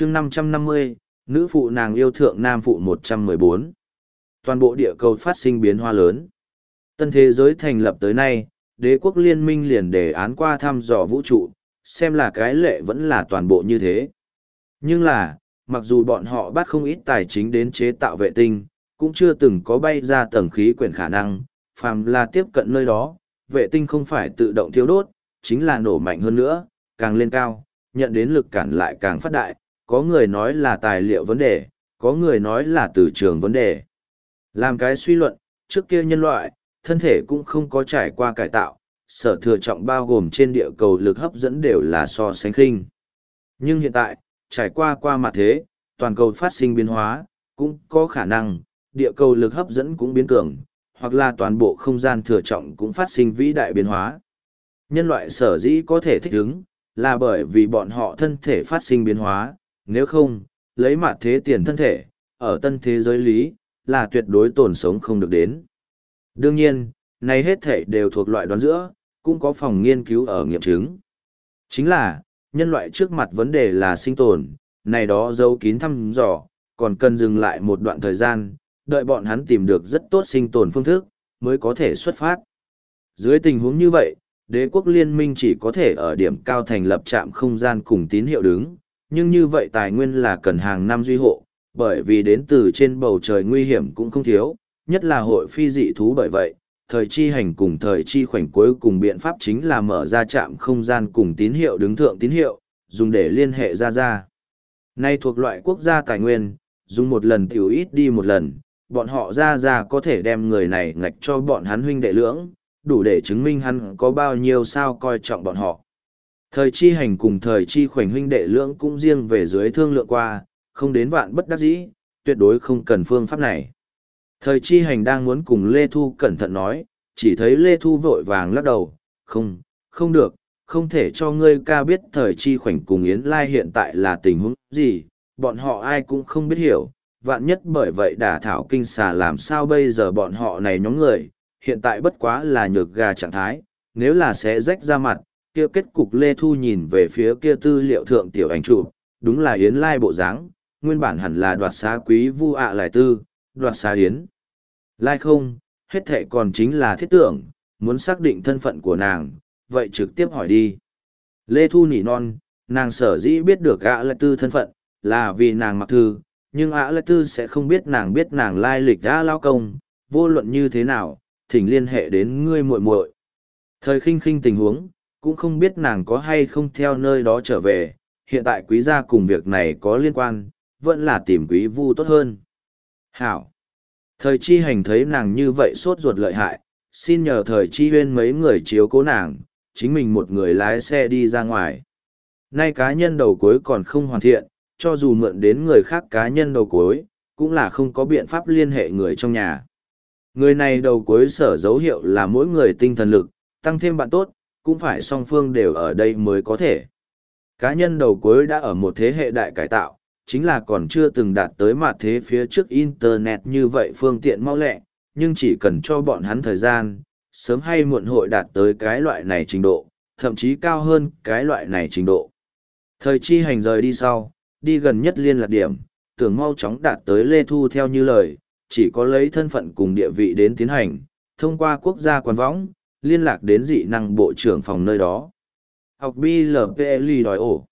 chương 550, nữ phụ nàng yêu thượng nam phụ 114. Toàn bộ địa cầu phát sinh biến hoa lớn. Tân thế giới thành lập tới nay, đế quốc liên minh liền đề án qua thăm dò vũ trụ, xem là cái lệ vẫn là toàn bộ như thế. Nhưng là, mặc dù bọn họ bắt không ít tài chính đến chế tạo vệ tinh, cũng chưa từng có bay ra tầng khí quyển khả năng, phàm là tiếp cận nơi đó, vệ tinh không phải tự động thiếu đốt, chính là nổ mạnh hơn nữa, càng lên cao, nhận đến lực cản lại càng phát đại, có người nói là tài liệu vấn đề, có người nói là từ trường vấn đề. Làm cái suy luận, trước kia nhân loại, thân thể cũng không có trải qua cải tạo, sở thừa trọng bao gồm trên địa cầu lực hấp dẫn đều là so sánh khinh. Nhưng hiện tại, trải qua qua mặt thế, toàn cầu phát sinh biến hóa, cũng có khả năng, địa cầu lực hấp dẫn cũng biến cường, hoặc là toàn bộ không gian thừa trọng cũng phát sinh vĩ đại biến hóa. Nhân loại sở dĩ có thể thích ứng, là bởi vì bọn họ thân thể phát sinh biến hóa, nếu không, lấy mặt thế tiền thân thể, ở tân thế giới lý, là tuyệt đối tồn sống không được đến. Đương nhiên, này hết thể đều thuộc loại đoán giữa, cũng có phòng nghiên cứu ở nghiệm chứng. Chính là, nhân loại trước mặt vấn đề là sinh tồn, này đó dấu kín thăm dò, còn cần dừng lại một đoạn thời gian, đợi bọn hắn tìm được rất tốt sinh tồn phương thức, mới có thể xuất phát. Dưới tình huống như vậy, đế quốc liên minh chỉ có thể ở điểm cao thành lập trạm không gian cùng tín hiệu đứng, nhưng như vậy tài nguyên là cần hàng năm duy hộ, bởi vì đến từ trên bầu trời nguy hiểm cũng không thiếu, nhất là hội phi dị thú bởi vậy, thời chi hành cùng thời chi khoảnh cuối cùng biện pháp chính là mở ra trạm không gian cùng tín hiệu đứng thượng tín hiệu, dùng để liên hệ ra ra. Nay thuộc loại quốc gia tài nguyên, dùng một lần tiểu ít đi một lần, bọn họ ra ra có thể đem người này ngạch cho bọn hắn huynh đệ lưỡng, đủ để chứng minh hắn có bao nhiêu sao coi trọng bọn họ. Thời chi hành cùng thời chi khoảnh huynh đệ lưỡng cũng riêng về dưới thương lượng qua, không đến vạn bất đắc dĩ, tuyệt đối không cần phương pháp này. Thời chi hành đang muốn cùng Lê Thu cẩn thận nói, chỉ thấy Lê Thu vội vàng lắc đầu, không, không được, không thể cho ngươi ca biết thời chi khoảnh cùng Yến Lai hiện tại là tình huống gì, bọn họ ai cũng không biết hiểu, vạn nhất bởi vậy đả thảo kinh xà làm sao bây giờ bọn họ này nhóm người, hiện tại bất quá là nhược gà trạng thái, nếu là sẽ rách ra mặt, kia kết cục Lê Thu nhìn về phía kia tư liệu thượng tiểu ảnh chụp đúng là Yến Lai bộ dáng nguyên bản hẳn là đoạt xá quý vu ạ lại tư, đoạt xá Yến. Lai không, hết thệ còn chính là thiết tưởng, muốn xác định thân phận của nàng, vậy trực tiếp hỏi đi. Lê Thu nỉ non, nàng sở dĩ biết được ạ lại tư thân phận, là vì nàng mặc thư, nhưng ạ lại tư sẽ không biết nàng biết nàng lai lịch đã lao công, vô luận như thế nào, thỉnh liên hệ đến ngươi muội muội. Thời khinh khinh tình huống, cũng không biết nàng có hay không theo nơi đó trở về, hiện tại quý gia cùng việc này có liên quan, vẫn là tìm quý vu tốt hơn. Hảo! Thời chi hành thấy nàng như vậy sốt ruột lợi hại, xin nhờ thời chi huyên mấy người chiếu cố nàng, chính mình một người lái xe đi ra ngoài. Nay cá nhân đầu cuối còn không hoàn thiện, cho dù mượn đến người khác cá nhân đầu cuối, cũng là không có biện pháp liên hệ người trong nhà. Người này đầu cuối sở dấu hiệu là mỗi người tinh thần lực, tăng thêm bạn tốt, cũng phải song phương đều ở đây mới có thể. Cá nhân đầu cuối đã ở một thế hệ đại cải tạo, chính là còn chưa từng đạt tới mặt thế phía trước Internet như vậy phương tiện mau lẹ, nhưng chỉ cần cho bọn hắn thời gian, sớm hay muộn hội đạt tới cái loại này trình độ, thậm chí cao hơn cái loại này trình độ. Thời chi hành rời đi sau, đi gần nhất liên lạc điểm, tưởng mau chóng đạt tới Lê Thu theo như lời, chỉ có lấy thân phận cùng địa vị đến tiến hành, thông qua quốc gia quan võng, liên lạc đến dị năng bộ trưởng phòng nơi đó. Học BLPLI đòi ổ.